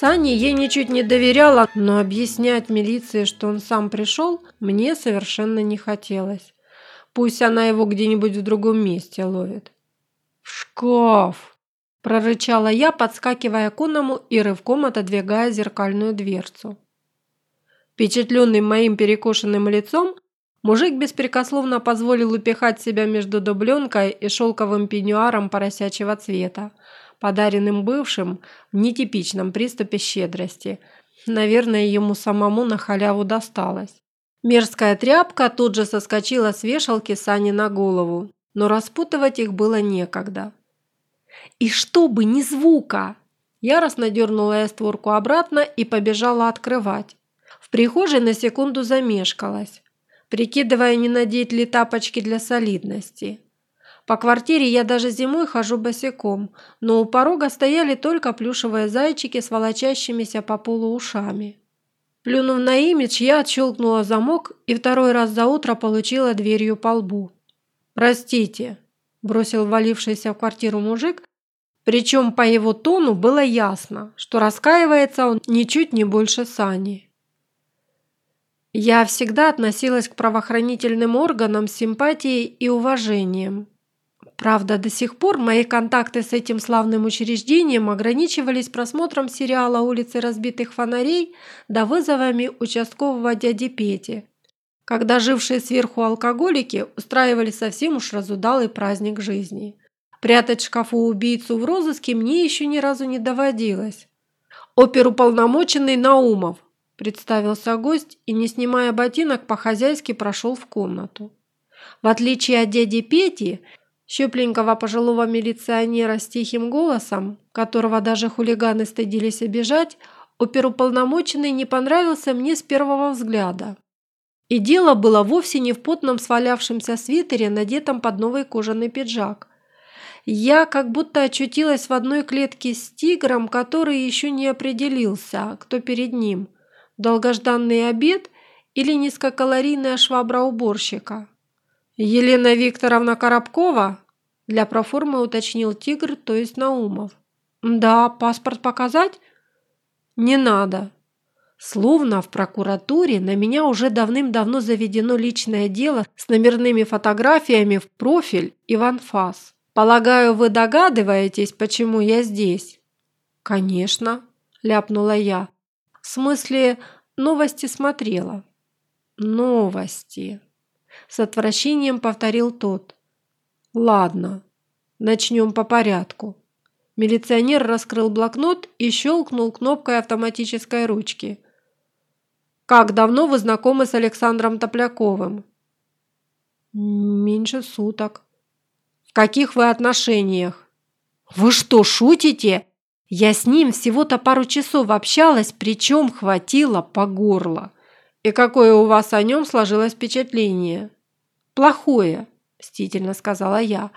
Саня ей ничуть не доверяла, но объяснять милиции, что он сам пришел, мне совершенно не хотелось. Пусть она его где-нибудь в другом месте ловит. «В шкаф!» – прорычала я, подскакивая к уному и рывком отодвигая зеркальную дверцу. Впечатленный моим перекошенным лицом, мужик беспрекословно позволил упихать себя между дубленкой и шелковым пеньюаром поросячьего цвета, подаренным бывшим в нетипичном приступе щедрости. Наверное, ему самому на халяву досталось. Мерзкая тряпка тут же соскочила с вешалки Сани на голову, но распутывать их было некогда. «И чтобы ни звука!» Яростно дернула я створку обратно и побежала открывать. В прихожей на секунду замешкалась, прикидывая, не надеть ли тапочки для солидности. По квартире я даже зимой хожу босиком, но у порога стояли только плюшевые зайчики с волочащимися по полу ушами. Плюнув на имидж, я отщелкнула замок и второй раз за утро получила дверью по лбу. «Простите», – бросил валившийся в квартиру мужик, причем по его тону было ясно, что раскаивается он ничуть не больше Сани. Я всегда относилась к правоохранительным органам с симпатией и уважением. Правда, до сих пор мои контакты с этим славным учреждением ограничивались просмотром сериала «Улицы разбитых фонарей» да вызовами участкового дяди Пети, когда жившие сверху алкоголики устраивали совсем уж разудалый праздник жизни. Прятать шкафу убийцу в розыске мне еще ни разу не доводилось. «Оперуполномоченный Наумов», – представился гость и, не снимая ботинок, по-хозяйски прошел в комнату. В отличие от дяди Пети, щупленького пожилого милиционера с тихим голосом, которого даже хулиганы стыдились обижать, оперуполномоченный не понравился мне с первого взгляда. И дело было вовсе не в потном свалявшемся свитере, надетом под новый кожаный пиджак. Я как будто очутилась в одной клетке с тигром, который еще не определился, кто перед ним – долгожданный обед или низкокалорийная швабра уборщика. «Елена Викторовна Коробкова?» Для проформы уточнил Тигр, то есть Наумов. «Да, паспорт показать?» «Не надо». Словно в прокуратуре на меня уже давным-давно заведено личное дело с номерными фотографиями в профиль и в. Полагаю, вы догадываетесь, почему я здесь? Конечно, ляпнула я. В смысле, новости смотрела. Новости. С отвращением повторил тот. Ладно, начнем по порядку. Милиционер раскрыл блокнот и щелкнул кнопкой автоматической ручки. «Как давно вы знакомы с Александром Топляковым?» «Меньше суток». «В каких вы отношениях?» «Вы что, шутите? Я с ним всего-то пару часов общалась, причем хватило по горло. И какое у вас о нем сложилось впечатление?» «Плохое», – мстительно сказала я.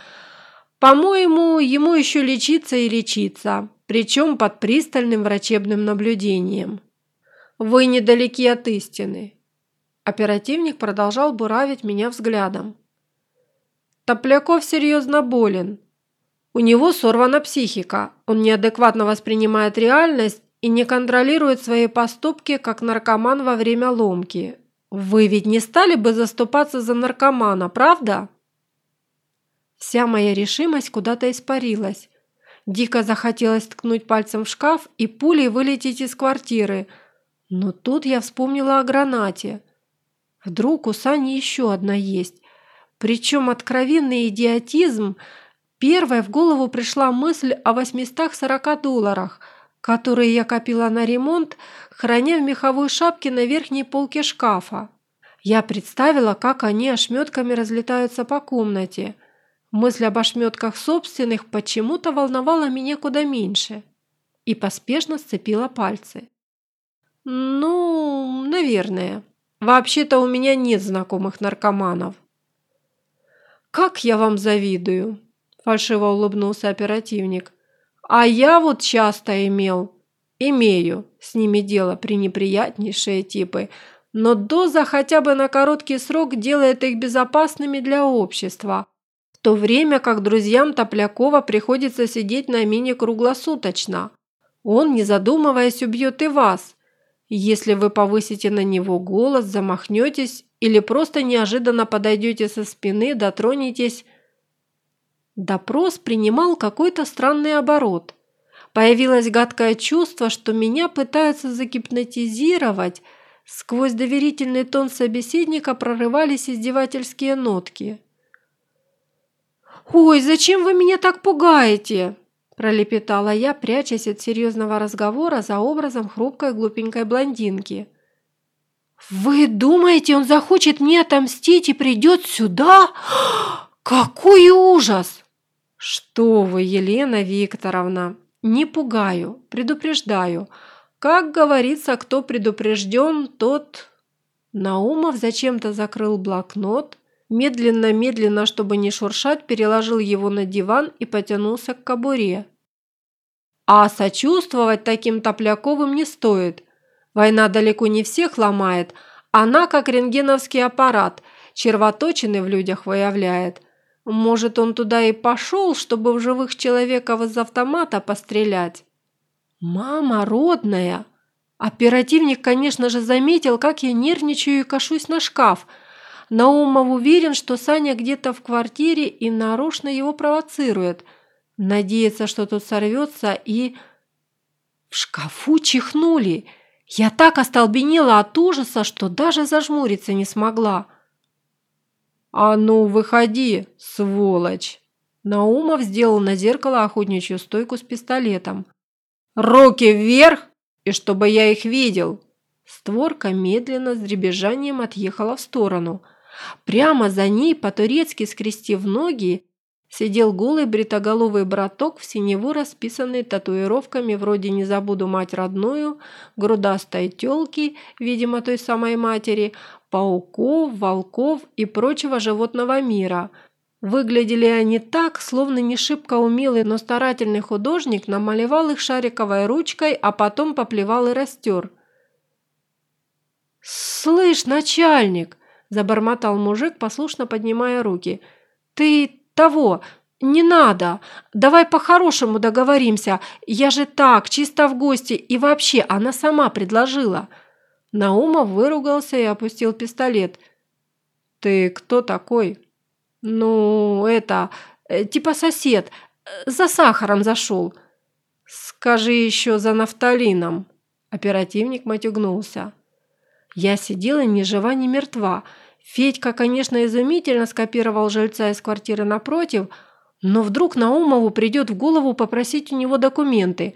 «По-моему, ему еще лечиться и лечиться, причем под пристальным врачебным наблюдением». «Вы недалеки от истины». Оперативник продолжал буравить меня взглядом. Топляков серьезно болен. У него сорвана психика, он неадекватно воспринимает реальность и не контролирует свои поступки, как наркоман во время ломки. Вы ведь не стали бы заступаться за наркомана, правда? Вся моя решимость куда-то испарилась. Дико захотелось ткнуть пальцем в шкаф и пулей вылететь из квартиры. Но тут я вспомнила о гранате. Вдруг у Сани еще одна есть. Причем откровенный идиотизм. Первой в голову пришла мысль о 840 долларах, которые я копила на ремонт, храня в меховой шапке на верхней полке шкафа. Я представила, как они ошметками разлетаются по комнате. Мысль об ошметках собственных почему-то волновала меня куда меньше. И поспешно сцепила пальцы. «Ну, наверное. Вообще-то у меня нет знакомых наркоманов». «Как я вам завидую!» – фальшиво улыбнулся оперативник. «А я вот часто имел, имею с ними дело пренеприятнейшие типы, но доза хотя бы на короткий срок делает их безопасными для общества, в то время как друзьям Топлякова приходится сидеть на мине круглосуточно. Он, не задумываясь, убьет и вас, если вы повысите на него голос, замахнетесь или просто неожиданно подойдете со спины, дотронетесь. Допрос принимал какой-то странный оборот. Появилось гадкое чувство, что меня пытаются загипнотизировать. Сквозь доверительный тон собеседника прорывались издевательские нотки. «Ой, зачем вы меня так пугаете?» пролепетала я, прячась от серьезного разговора за образом хрупкой глупенькой блондинки. «Вы думаете, он захочет мне отомстить и придет сюда? Какой ужас!» «Что вы, Елена Викторовна, не пугаю, предупреждаю. Как говорится, кто предупрежден, тот...» Наумов зачем-то закрыл блокнот, медленно-медленно, чтобы не шуршать, переложил его на диван и потянулся к кобуре. А сочувствовать таким Топляковым не стоит. Война далеко не всех ломает, она, как рентгеновский аппарат, червоточины в людях выявляет. Может, он туда и пошел, чтобы в живых человеков из автомата пострелять? Мама родная! Оперативник, конечно же, заметил, как я нервничаю и кашусь на шкаф – Наумов уверен, что Саня где-то в квартире и нарочно его провоцирует. Надеется, что тот сорвется и... В шкафу чихнули. Я так остолбенела от ужаса, что даже зажмуриться не смогла. «А ну, выходи, сволочь!» Наумов сделал на зеркало охотничью стойку с пистолетом. «Руки вверх, и чтобы я их видел!» Створка медленно с дребезжанием отъехала в сторону – Прямо за ней, по-турецки скрестив ноги, сидел голый бритоголовый браток в синеву, расписанный татуировками вроде «Не забуду мать родную», грудастой тёлки, видимо, той самой матери, пауков, волков и прочего животного мира. Выглядели они так, словно не шибко умелый, но старательный художник намалевал их шариковой ручкой, а потом поплевал и растер. «Слышь, начальник!» Забормотал мужик, послушно поднимая руки. «Ты того, не надо. Давай по-хорошему договоримся. Я же так, чисто в гости. И вообще, она сама предложила». Наумов выругался и опустил пистолет. «Ты кто такой?» «Ну, это... Э, типа сосед. За сахаром зашел». «Скажи еще за нафталином». Оперативник матюгнулся. Я сидела ни жива, ни мертва. Федька, конечно, изумительно скопировал жильца из квартиры напротив, но вдруг Наумову придет в голову попросить у него документы.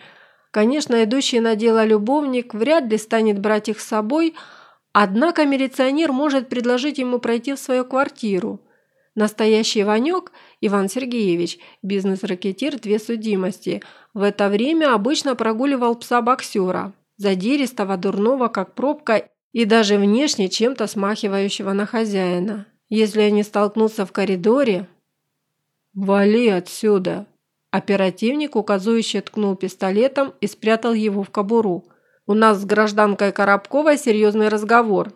Конечно, идущий на дело любовник вряд ли станет брать их с собой, однако милиционер может предложить ему пройти в свою квартиру. Настоящий Ванек, Иван Сергеевич, бизнес-ракетир две судимости, в это время обычно прогуливал пса-боксера, задиристого, дурного, как пробка, и даже внешне чем-то смахивающего на хозяина. Если они столкнутся в коридоре... «Вали отсюда!» Оперативник, указующий, ткнул пистолетом и спрятал его в кобуру. «У нас с гражданкой Коробковой серьезный разговор».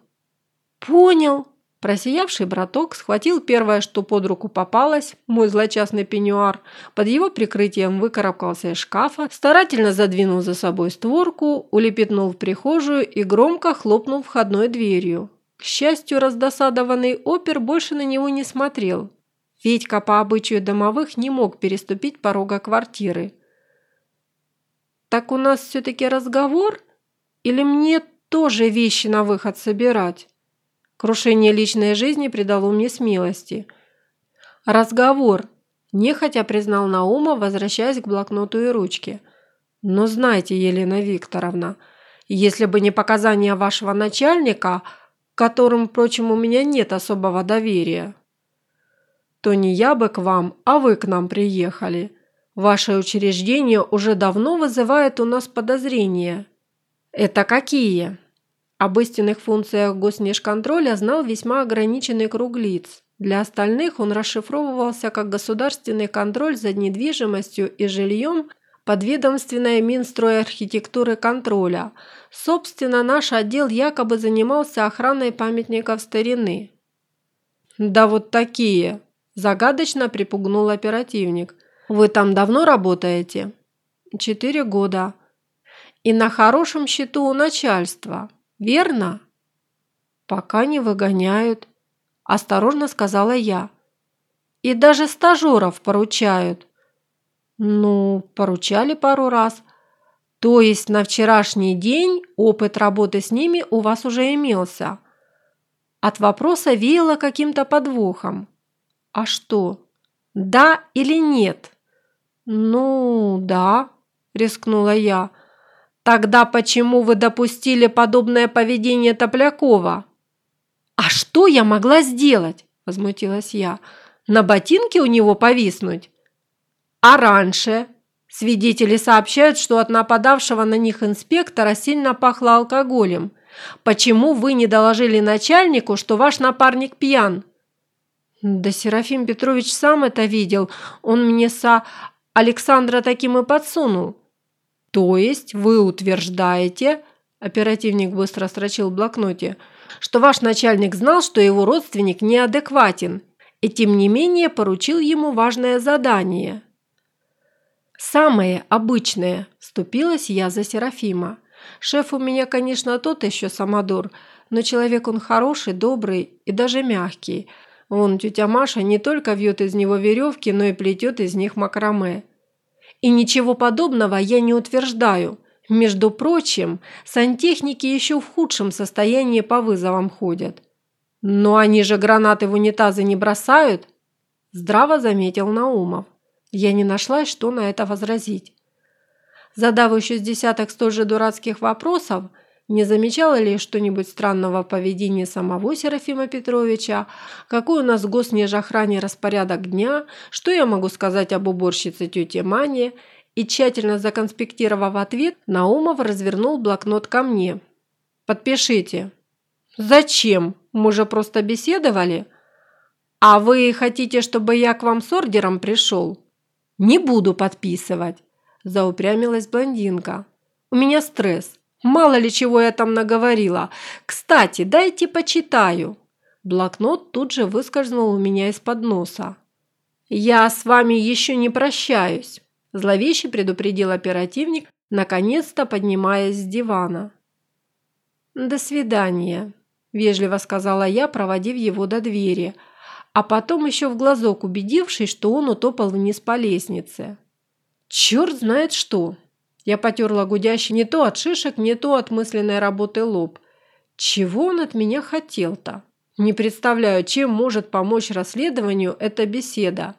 «Понял!» Просиявший браток схватил первое, что под руку попалось, мой злочастный пеньюар. Под его прикрытием выкарабкался из шкафа, старательно задвинул за собой створку, улепетнул в прихожую и громко хлопнул входной дверью. К счастью, раздосадованный опер больше на него не смотрел. Федька по обычаю домовых не мог переступить порога квартиры. «Так у нас все-таки разговор? Или мне тоже вещи на выход собирать?» Крушение личной жизни придало мне смелости. «Разговор», – нехотя признал Наума, возвращаясь к блокноту и ручке. «Но знайте, Елена Викторовна, если бы не показания вашего начальника, к которым, впрочем, у меня нет особого доверия, то не я бы к вам, а вы к нам приехали. Ваше учреждение уже давно вызывает у нас подозрения». «Это какие?» Об истинных функциях госнежконтроля знал весьма ограниченный круг лиц. Для остальных он расшифровывался как государственный контроль за недвижимостью и жильем подведомственная Минстройархитектуры контроля. Собственно, наш отдел якобы занимался охраной памятников старины. «Да вот такие!» – загадочно припугнул оперативник. «Вы там давно работаете?» «Четыре года». и на хорошем счету у начальства, верно?» «Пока не выгоняют», – осторожно сказала я. «И даже стажеров поручают». «Ну, поручали пару раз. То есть на вчерашний день опыт работы с ними у вас уже имелся?» От вопроса веяло каким-то подвохом. «А что? Да или нет?» «Ну, да», – рискнула я. «Тогда почему вы допустили подобное поведение Топлякова?» «А что я могла сделать?» – возмутилась я. «На ботинке у него повиснуть?» «А раньше?» Свидетели сообщают, что от нападавшего на них инспектора сильно пахло алкоголем. Почему вы не доложили начальнику, что ваш напарник пьян? Да Серафим Петрович сам это видел. Он мне со Александра таким и подсунул. То есть вы утверждаете, оперативник быстро строчил в блокноте, что ваш начальник знал, что его родственник неадекватен, и тем не менее поручил ему важное задание. «Самое обычное», – вступилась я за Серафима. «Шеф у меня, конечно, тот еще самодур, но человек он хороший, добрый и даже мягкий. Вон тетя Маша не только вьет из него веревки, но и плетет из них макраме. И ничего подобного я не утверждаю. Между прочим, сантехники еще в худшем состоянии по вызовам ходят. Но они же гранаты в унитазы не бросают, здраво заметил Наумов. Я не нашла, что на это возразить. Задав еще с десяток столь же дурацких вопросов, не замечала ли что-нибудь странного в поведении самого Серафима Петровича, какой у нас в госнежохране распорядок дня, что я могу сказать об уборщице тете Мане, и тщательно законспектировав ответ, Наумов развернул блокнот ко мне. «Подпишите». «Зачем? Мы же просто беседовали». «А вы хотите, чтобы я к вам с ордером пришел?» «Не буду подписывать», – заупрямилась блондинка. «У меня стресс. Мало ли чего я там наговорила. Кстати, дайте почитаю». Блокнот тут же выскользнул у меня из-под носа. «Я с вами еще не прощаюсь», – зловеще предупредил оперативник, наконец-то поднимаясь с дивана. «До свидания», – вежливо сказала я, проводив его до двери – а потом еще в глазок убедившись, что он утопал вниз по лестнице. Черт знает что. Я потерла гудящий не то от шишек, не то от мысленной работы лоб. Чего он от меня хотел-то? Не представляю, чем может помочь расследованию эта беседа.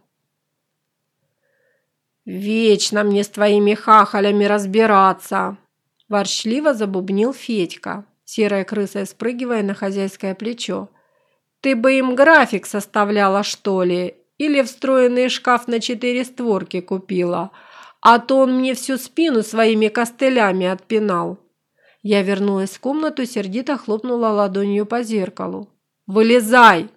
«Вечно мне с твоими хахалями разбираться!» Ворчливо забубнил Федька, серая крыса спрыгивая на хозяйское плечо. Ты бы им график составляла, что ли? Или встроенный шкаф на четыре створки купила? А то он мне всю спину своими костылями отпинал. Я вернулась в комнату, сердито хлопнула ладонью по зеркалу. «Вылезай!»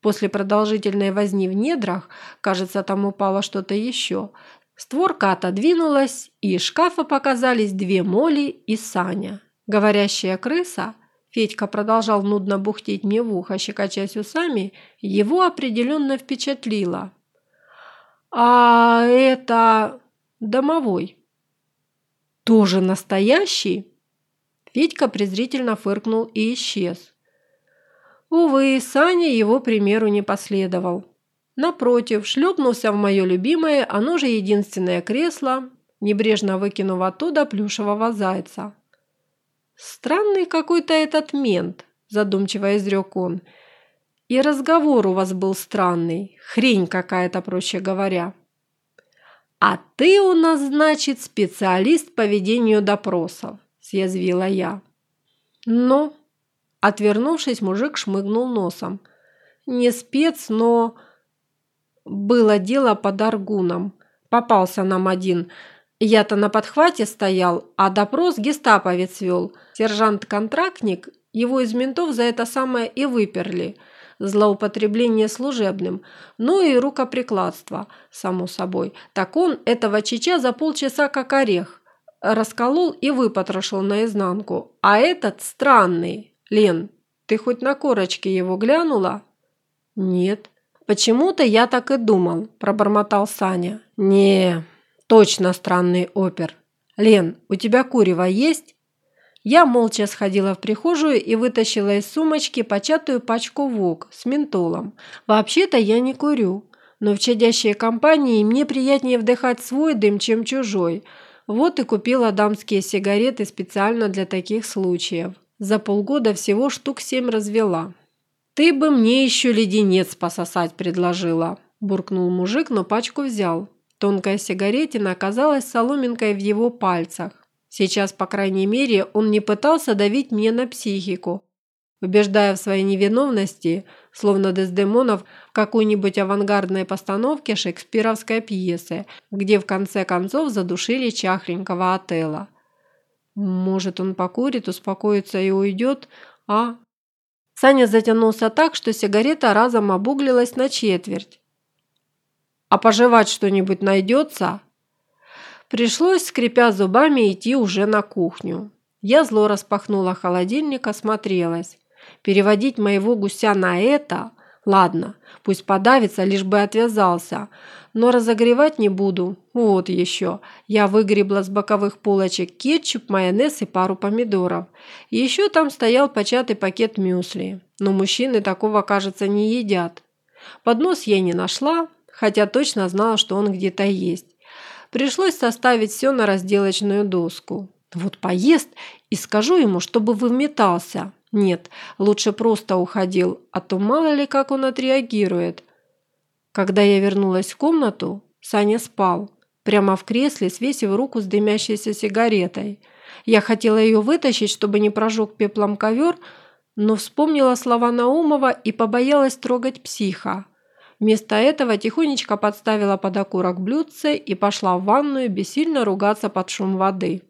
После продолжительной возни в недрах, кажется, там упало что-то еще, створка отодвинулась, и из шкафа показались две Моли и Саня. Говорящая крыса – Федька продолжал нудно бухтеть мне в ухо, щекочась усами, его определенно впечатлило. «А это... домовой?» «Тоже настоящий?» Федька презрительно фыркнул и исчез. Увы, Саня его примеру не последовал. Напротив, шлепнулся в мое любимое, оно же единственное кресло, небрежно выкинув оттуда плюшевого зайца. «Странный какой-то этот мент», – задумчиво изрек он. «И разговор у вас был странный, хрень какая-то, проще говоря». «А ты у нас, значит, специалист по ведению допросов», – съязвила я. «Ну?» – отвернувшись, мужик шмыгнул носом. «Не спец, но...» «Было дело под Аргуном. Попался нам один. Я-то на подхвате стоял, а допрос гестаповец вел. Сержант-контрактник, его из ментов за это самое и выперли. Злоупотребление служебным, ну и рукоприкладство, само собой. Так он этого чича за полчаса как орех. Расколол и выпотрошил наизнанку. А этот странный. Лен, ты хоть на корочке его глянула? Нет. Почему-то я так и думал, пробормотал Саня. Не, точно странный опер. «Лен, у тебя курево есть?» Я молча сходила в прихожую и вытащила из сумочки початую пачку ВОК с ментолом. Вообще-то я не курю, но в чадящей компании мне приятнее вдыхать свой дым, чем чужой. Вот и купила дамские сигареты специально для таких случаев. За полгода всего штук семь развела. «Ты бы мне еще леденец пососать предложила», – буркнул мужик, но пачку взял. Тонкая сигаретина оказалась соломинкой в его пальцах. Сейчас, по крайней мере, он не пытался давить мне на психику, убеждая в своей невиновности, словно Дездемонов в какой-нибудь авангардной постановке шекспировской пьесы, где в конце концов задушили чахленького отела. Может, он покурит, успокоится и уйдет, а... Саня затянулся так, что сигарета разом обуглилась на четверть. «А пожевать что-нибудь найдется?» Пришлось, скрипя зубами, идти уже на кухню. Я зло распахнула холодильник, осмотрелась. Переводить моего гуся на это? Ладно, пусть подавится, лишь бы отвязался. Но разогревать не буду. Вот еще. Я выгребла с боковых полочек кетчуп, майонез и пару помидоров. Еще там стоял початый пакет мюсли. Но мужчины такого, кажется, не едят. Поднос я не нашла, хотя точно знала, что он где-то есть. Пришлось составить все на разделочную доску. Вот поест и скажу ему, чтобы выметался. Нет, лучше просто уходил, а то мало ли как он отреагирует. Когда я вернулась в комнату, Саня спал, прямо в кресле, свесив руку с дымящейся сигаретой. Я хотела ее вытащить, чтобы не прожег пеплом ковер, но вспомнила слова Наумова и побоялась трогать психа. Вместо этого тихонечко подставила под окурок блюдце и пошла в ванную бессильно ругаться под шум воды.